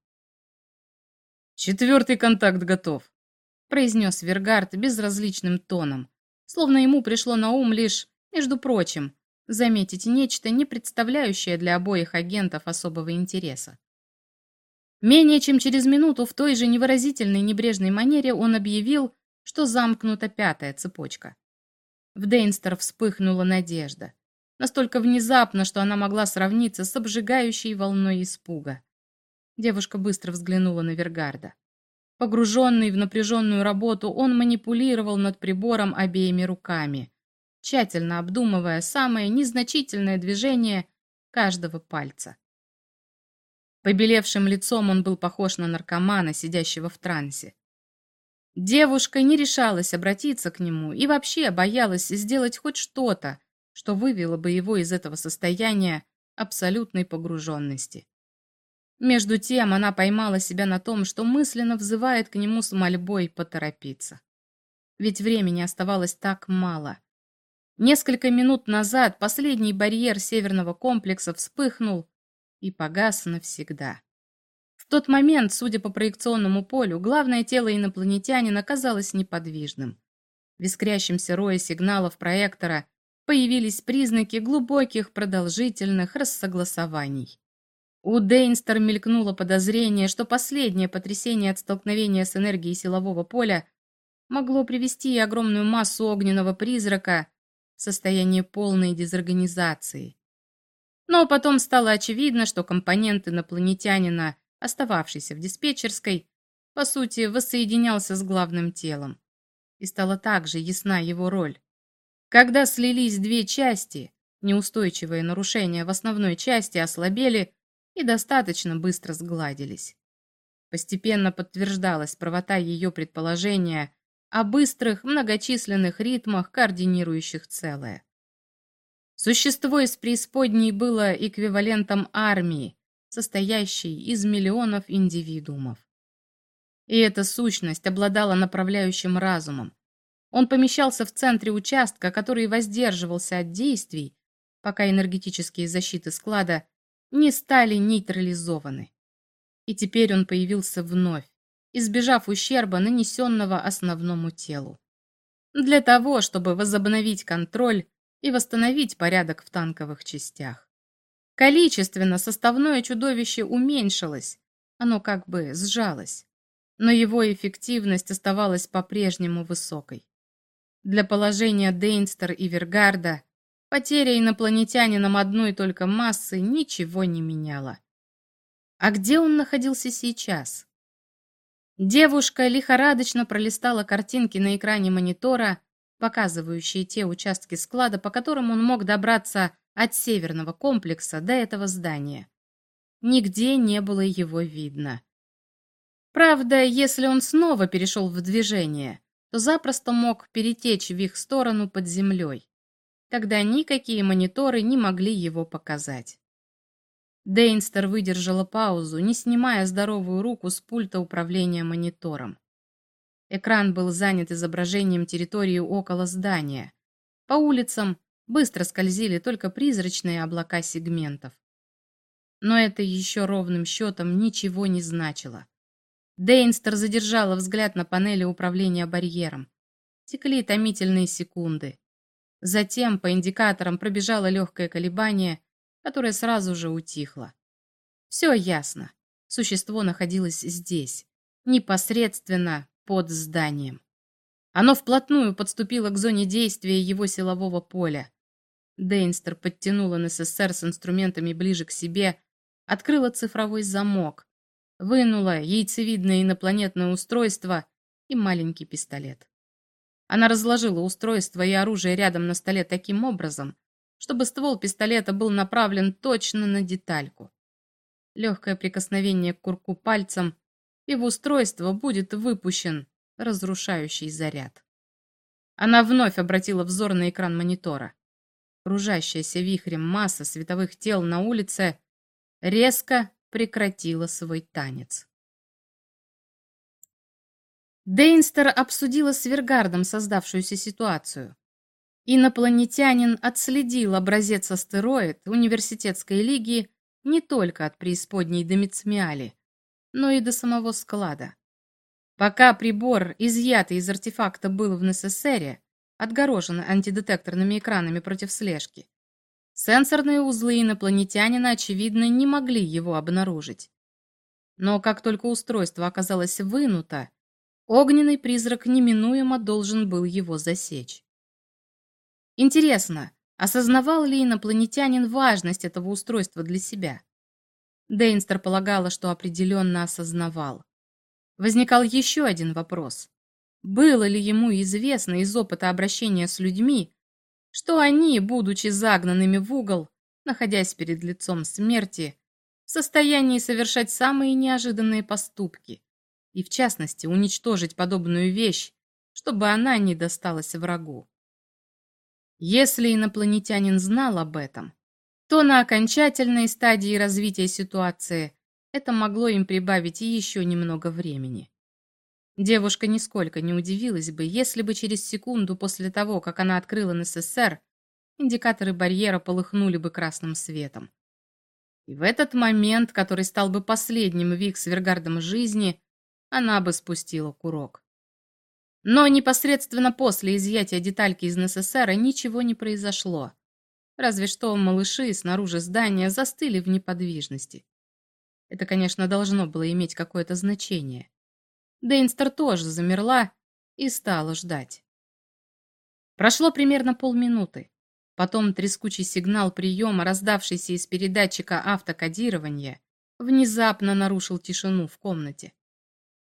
«Четвертый контакт готов», — произнес Вергард безразличным тоном, словно ему пришло на ум лишь, между прочим, заметить нечто, не представляющее для обоих агентов особого интереса. Менее чем через минуту в той же невыразительной небрежной манере он объявил, что замкнута пятая цепочка. В Дейнстер вспыхнула надежда. Настолько внезапно, что она могла сравниться с обжигающей волной испуга. Девушка быстро взглянула на Вергарда. Погруженный в напряженную работу, он манипулировал над прибором обеими руками, тщательно обдумывая самое незначительное движение каждого пальца. Побелевшим лицом он был похож на наркомана, сидящего в трансе. Девушка не решалась обратиться к нему и вообще боялась сделать хоть что-то, что вывело бы его из этого состояния абсолютной погруженности. Между тем она поймала себя на том, что мысленно взывает к нему с мольбой поторопиться. Ведь времени оставалось так мало. Несколько минут назад последний барьер северного комплекса вспыхнул, и погас навсегда. В тот момент, судя по проекционному полю, главное тело инопланетянина казалось неподвижным. В искрящемся рое сигналов проектора появились признаки глубоких продолжительных рассогласований. У Дейнстер мелькнуло подозрение, что последнее потрясение от столкновения с энергией силового поля могло привести огромную массу огненного призрака в состояние полной дезорганизации. Но потом стало очевидно, что компонент инопланетянина, остававшийся в диспетчерской, по сути, воссоединялся с главным телом. И стала также ясна его роль. Когда слились две части, неустойчивые нарушения в основной части ослабели и достаточно быстро сгладились. Постепенно подтверждалась правота ее предположения о быстрых, многочисленных ритмах, координирующих целое. Существо из преисподней было эквивалентом армии, состоящей из миллионов индивидуумов. И эта сущность обладала направляющим разумом. Он помещался в центре участка, который воздерживался от действий, пока энергетические защиты склада не стали нейтрализованы. И теперь он появился вновь, избежав ущерба, нанесенного основному телу. Для того, чтобы возобновить контроль и восстановить порядок в танковых частях. Количественно составное чудовище уменьшилось, оно как бы сжалось, но его эффективность оставалась по-прежнему высокой. Для положения Дейнстер и Вергарда потеря инопланетянином одной только массы ничего не меняла. А где он находился сейчас? Девушка лихорадочно пролистала картинки на экране монитора, показывающие те участки склада, по которым он мог добраться от северного комплекса до этого здания. Нигде не было его видно. Правда, если он снова перешел в движение, то запросто мог перетечь в их сторону под землей. Тогда никакие мониторы не могли его показать. Дейнстер выдержала паузу, не снимая здоровую руку с пульта управления монитором. Экран был занят изображением территории около здания. По улицам быстро скользили только призрачные облака сегментов. Но это еще ровным счетом ничего не значило. Дейнстер задержала взгляд на панели управления барьером. Текли томительные секунды. Затем по индикаторам пробежало легкое колебание, которое сразу же утихло. Все ясно. Существо находилось здесь, непосредственно под зданием. Оно вплотную подступило к зоне действия его силового поля. Дейнстер подтянула НССР с инструментами ближе к себе, открыла цифровой замок, вынула яйцевидное инопланетное устройство и маленький пистолет. Она разложила устройство и оружие рядом на столе таким образом, чтобы ствол пистолета был направлен точно на детальку. Легкое прикосновение к курку пальцем, и в устройство будет выпущен разрушающий заряд. Она вновь обратила взор на экран монитора. Кружащаяся вихрем масса световых тел на улице резко прекратила свой танец. Дейнстер обсудила с Вергардом создавшуюся ситуацию. Инопланетянин отследил образец астероид университетской лиги не только от преисподней до Мицмиали, но и до самого склада. Пока прибор, изъятый из артефакта, был в НССРе, отгорожен антидетекторными экранами против слежки, сенсорные узлы инопланетянина, очевидно, не могли его обнаружить. Но как только устройство оказалось вынуто, огненный призрак неминуемо должен был его засечь. Интересно, осознавал ли инопланетянин важность этого устройства для себя? Дейнстер полагала, что определенно осознавал. Возникал еще один вопрос. Было ли ему известно из опыта обращения с людьми, что они, будучи загнанными в угол, находясь перед лицом смерти, в состоянии совершать самые неожиданные поступки и, в частности, уничтожить подобную вещь, чтобы она не досталась врагу. Если инопланетянин знал об этом, то на окончательной стадии развития ситуации это могло им прибавить еще немного времени. Девушка нисколько не удивилась бы, если бы через секунду после того, как она открыла НССР, индикаторы барьера полыхнули бы красным светом. И в этот момент, который стал бы последним в их с жизни, она бы спустила курок. Но непосредственно после изъятия детальки из НССР ничего не произошло. Разве что малыши снаружи здания застыли в неподвижности. Это, конечно, должно было иметь какое-то значение. Дейнстер тоже замерла и стала ждать. Прошло примерно полминуты. Потом трескучий сигнал приема, раздавшийся из передатчика автокодирования, внезапно нарушил тишину в комнате.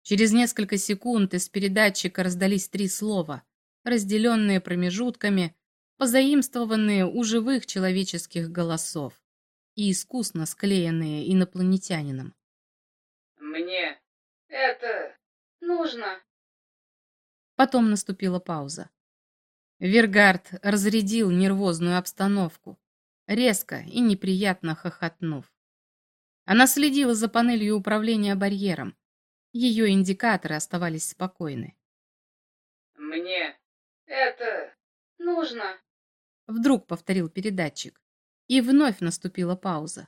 Через несколько секунд из передатчика раздались три слова, разделенные промежутками, позаимствованные у живых человеческих голосов и искусно склеенные инопланетянином. «Мне это нужно». Потом наступила пауза. Вергард разрядил нервозную обстановку, резко и неприятно хохотнув. Она следила за панелью управления барьером. Ее индикаторы оставались спокойны. «Мне это нужно», — вдруг повторил передатчик. И вновь наступила пауза.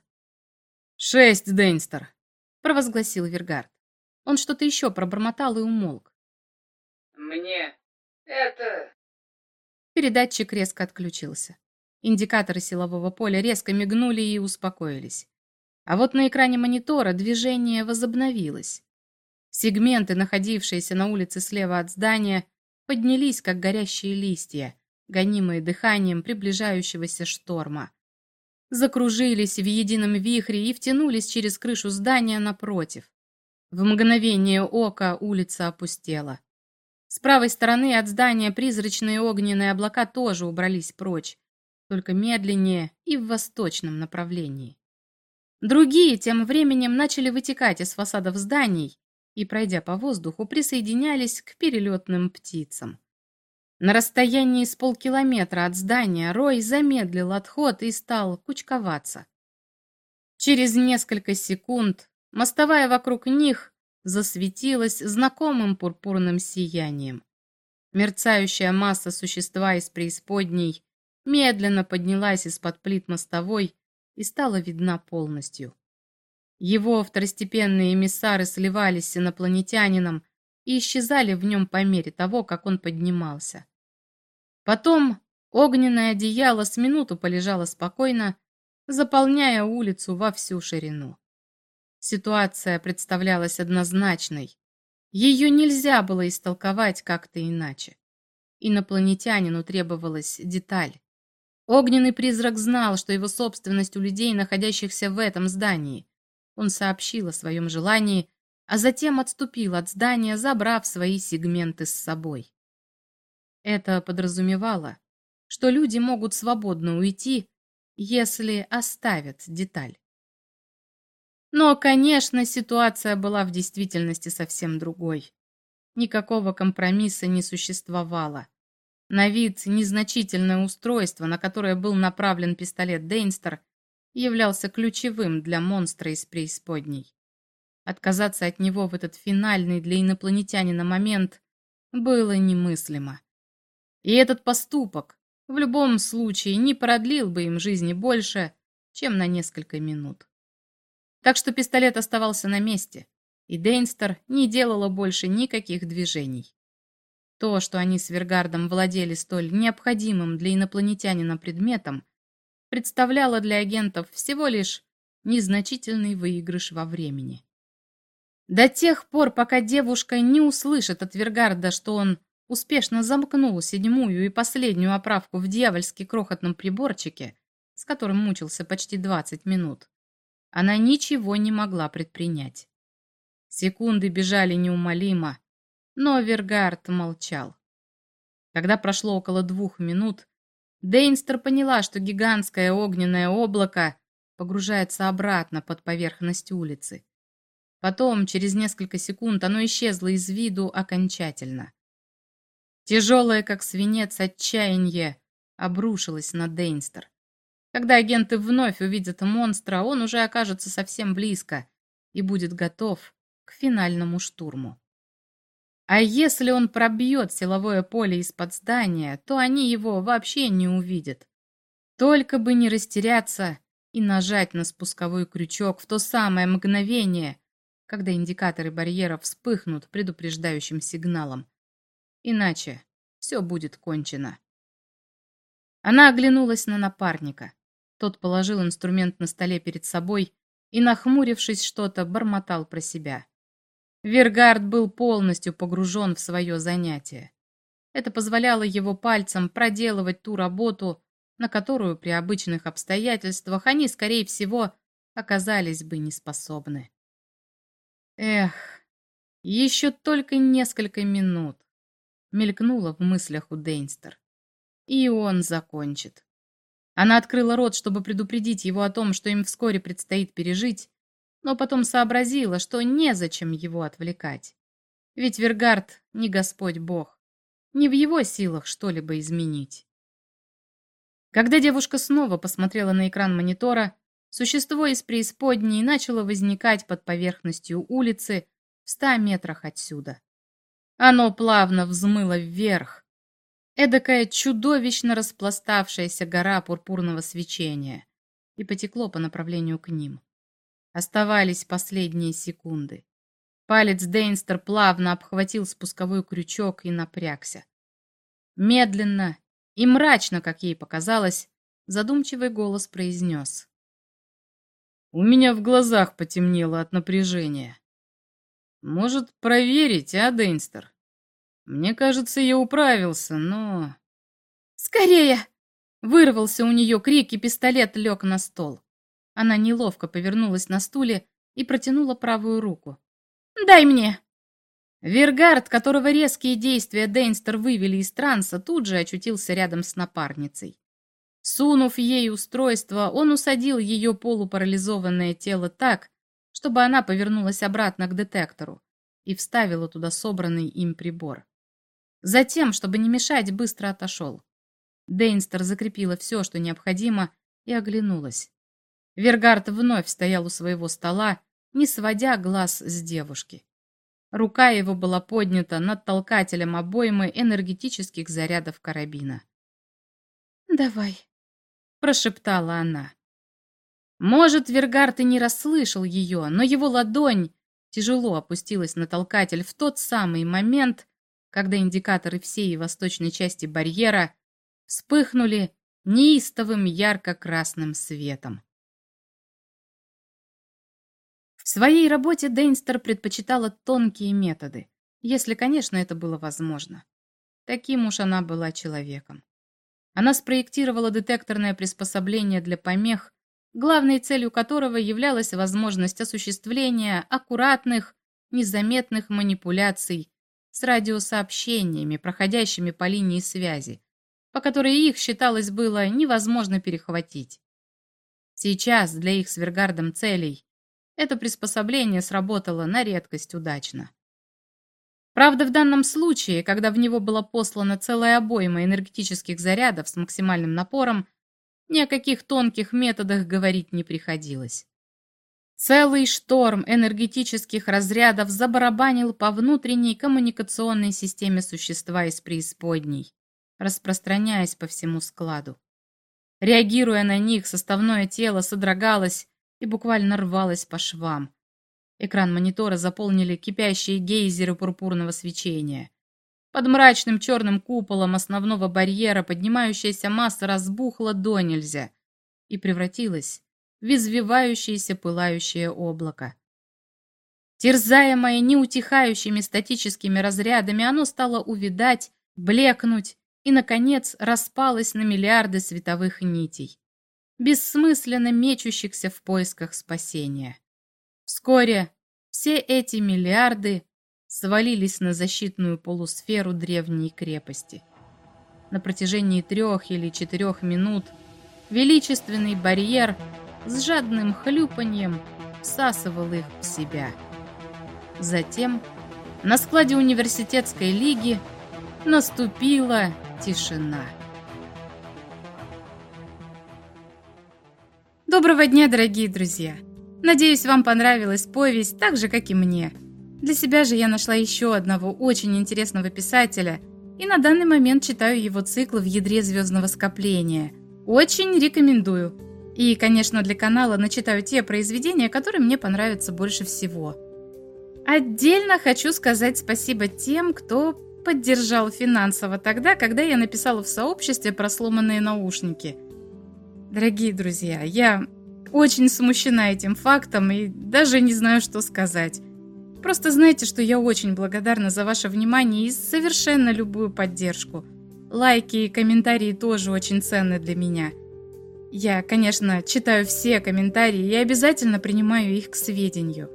«Шесть, Дейнстер!» — провозгласил Вергард. Он что-то еще пробормотал и умолк. «Мне это Передатчик резко отключился. Индикаторы силового поля резко мигнули и успокоились. А вот на экране монитора движение возобновилось. Сегменты, находившиеся на улице слева от здания, поднялись, как горящие листья, гонимые дыханием приближающегося шторма. Закружились в едином вихре и втянулись через крышу здания напротив. В мгновение ока улица опустела. С правой стороны от здания призрачные огненные облака тоже убрались прочь, только медленнее и в восточном направлении. Другие тем временем начали вытекать из фасадов зданий и, пройдя по воздуху, присоединялись к перелетным птицам. На расстоянии с полкилометра от здания Рой замедлил отход и стал кучковаться. Через несколько секунд мостовая вокруг них засветилась знакомым пурпурным сиянием. Мерцающая масса существа из преисподней медленно поднялась из-под плит мостовой и стала видна полностью. Его второстепенные эмиссары сливались с инопланетянином и исчезали в нем по мере того, как он поднимался. Потом огненное одеяло с минуту полежало спокойно, заполняя улицу во всю ширину. Ситуация представлялась однозначной. Ее нельзя было истолковать как-то иначе. Инопланетянину требовалась деталь. Огненный призрак знал, что его собственность у людей, находящихся в этом здании. Он сообщил о своем желании, а затем отступил от здания, забрав свои сегменты с собой. Это подразумевало, что люди могут свободно уйти, если оставят деталь. Но, конечно, ситуация была в действительности совсем другой. Никакого компромисса не существовало. На вид незначительное устройство, на которое был направлен пистолет Дейнстер, являлся ключевым для монстра из преисподней. Отказаться от него в этот финальный для инопланетянина момент было немыслимо. И этот поступок в любом случае не продлил бы им жизни больше, чем на несколько минут. Так что пистолет оставался на месте, и Дейнстер не делала больше никаких движений. То, что они с Вергардом владели столь необходимым для инопланетянина предметом, представляло для агентов всего лишь незначительный выигрыш во времени. До тех пор, пока девушка не услышит от Вергарда, что он успешно замкнул седьмую и последнюю оправку в дьявольски крохотном приборчике, с которым мучился почти 20 минут, она ничего не могла предпринять. Секунды бежали неумолимо, но Вергард молчал. Когда прошло около двух минут, Дейнстер поняла, что гигантское огненное облако погружается обратно под поверхность улицы. Потом, через несколько секунд, оно исчезло из виду окончательно. Тяжелое, как свинец, отчаяние обрушилось на Дейнстер. Когда агенты вновь увидят монстра, он уже окажется совсем близко и будет готов к финальному штурму. А если он пробьет силовое поле из-под здания, то они его вообще не увидят. Только бы не растеряться и нажать на спусковой крючок в то самое мгновение, когда индикаторы барьера вспыхнут предупреждающим сигналом. Иначе все будет кончено. Она оглянулась на напарника. Тот положил инструмент на столе перед собой и, нахмурившись что-то, бормотал про себя. Вергард был полностью погружен в свое занятие. Это позволяло его пальцам проделывать ту работу, на которую при обычных обстоятельствах они, скорее всего, оказались бы неспособны. Эх, еще только несколько минут, мелькнуло в мыслях у Дейнстер. И он закончит. Она открыла рот, чтобы предупредить его о том, что им вскоре предстоит пережить, но потом сообразила, что незачем его отвлекать. Ведь Вергард не Господь Бог, не в его силах что-либо изменить. Когда девушка снова посмотрела на экран монитора, существо из преисподней начало возникать под поверхностью улицы в ста метрах отсюда. Оно плавно взмыло вверх. Эдакая чудовищно распластавшаяся гора пурпурного свечения и потекло по направлению к ним. Оставались последние секунды. Палец Дейнстер плавно обхватил спусковой крючок и напрягся. Медленно и мрачно, как ей показалось, задумчивый голос произнес. «У меня в глазах потемнело от напряжения. Может, проверить, а, Дейнстер? Мне кажется, я управился, но...» «Скорее!» Вырвался у нее крик, и пистолет лег на стол. Она неловко повернулась на стуле и протянула правую руку. «Дай мне!» Вергард, которого резкие действия Дейнстер вывели из транса, тут же очутился рядом с напарницей. Сунув ей устройство, он усадил ее полупарализованное тело так, чтобы она повернулась обратно к детектору и вставила туда собранный им прибор. Затем, чтобы не мешать, быстро отошел. Дейнстер закрепила все, что необходимо, и оглянулась. Вергард вновь стоял у своего стола, не сводя глаз с девушки. Рука его была поднята над толкателем обоймы энергетических зарядов карабина. «Давай», — прошептала она. Может, Вергард и не расслышал ее, но его ладонь тяжело опустилась на толкатель в тот самый момент, когда индикаторы всей восточной части барьера вспыхнули неистовым ярко-красным светом. В своей работе Дейнстер предпочитала тонкие методы, если, конечно, это было возможно. Таким уж она была человеком. Она спроектировала детекторное приспособление для помех, главной целью которого являлась возможность осуществления аккуратных, незаметных манипуляций с радиосообщениями, проходящими по линии связи, по которой их, считалось было, невозможно перехватить. Сейчас для их с Вергардом целей это приспособление сработало на редкость удачно. Правда, в данном случае, когда в него была послана целая обойма энергетических зарядов с максимальным напором, ни о каких тонких методах говорить не приходилось. Целый шторм энергетических разрядов забарабанил по внутренней коммуникационной системе существа из преисподней, распространяясь по всему складу. Реагируя на них, составное тело содрогалось и буквально рвалась по швам. Экран монитора заполнили кипящие гейзеры пурпурного свечения. Под мрачным черным куполом основного барьера поднимающаяся масса разбухла до нельзя и превратилась в извивающееся пылающее облако. Терзаемое неутихающими статическими разрядами, оно стало увидать, блекнуть и, наконец, распалось на миллиарды световых нитей бессмысленно мечущихся в поисках спасения. Вскоре все эти миллиарды свалились на защитную полусферу древней крепости. На протяжении трех или четырех минут величественный барьер с жадным хлюпаньем всасывал их в себя. Затем на складе университетской лиги наступила тишина. Доброго дня, дорогие друзья! Надеюсь, вам понравилась повесть так же, как и мне. Для себя же я нашла еще одного очень интересного писателя и на данный момент читаю его циклы в ядре звездного скопления. Очень рекомендую. И, конечно, для канала начитаю те произведения, которые мне понравятся больше всего. Отдельно хочу сказать спасибо тем, кто поддержал финансово тогда, когда я написала в сообществе про сломанные наушники – Дорогие друзья, я очень смущена этим фактом и даже не знаю, что сказать. Просто знайте, что я очень благодарна за ваше внимание и совершенно любую поддержку. Лайки и комментарии тоже очень ценны для меня. Я, конечно, читаю все комментарии и обязательно принимаю их к сведению.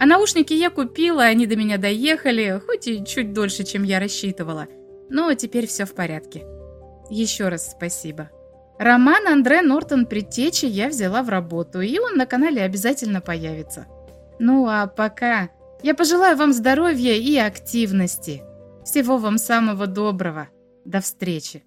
А наушники я купила, они до меня доехали, хоть и чуть дольше, чем я рассчитывала. Но теперь все в порядке. Еще раз спасибо. Роман Андре Нортон Предтечи я взяла в работу, и он на канале обязательно появится. Ну а пока я пожелаю вам здоровья и активности. Всего вам самого доброго. До встречи.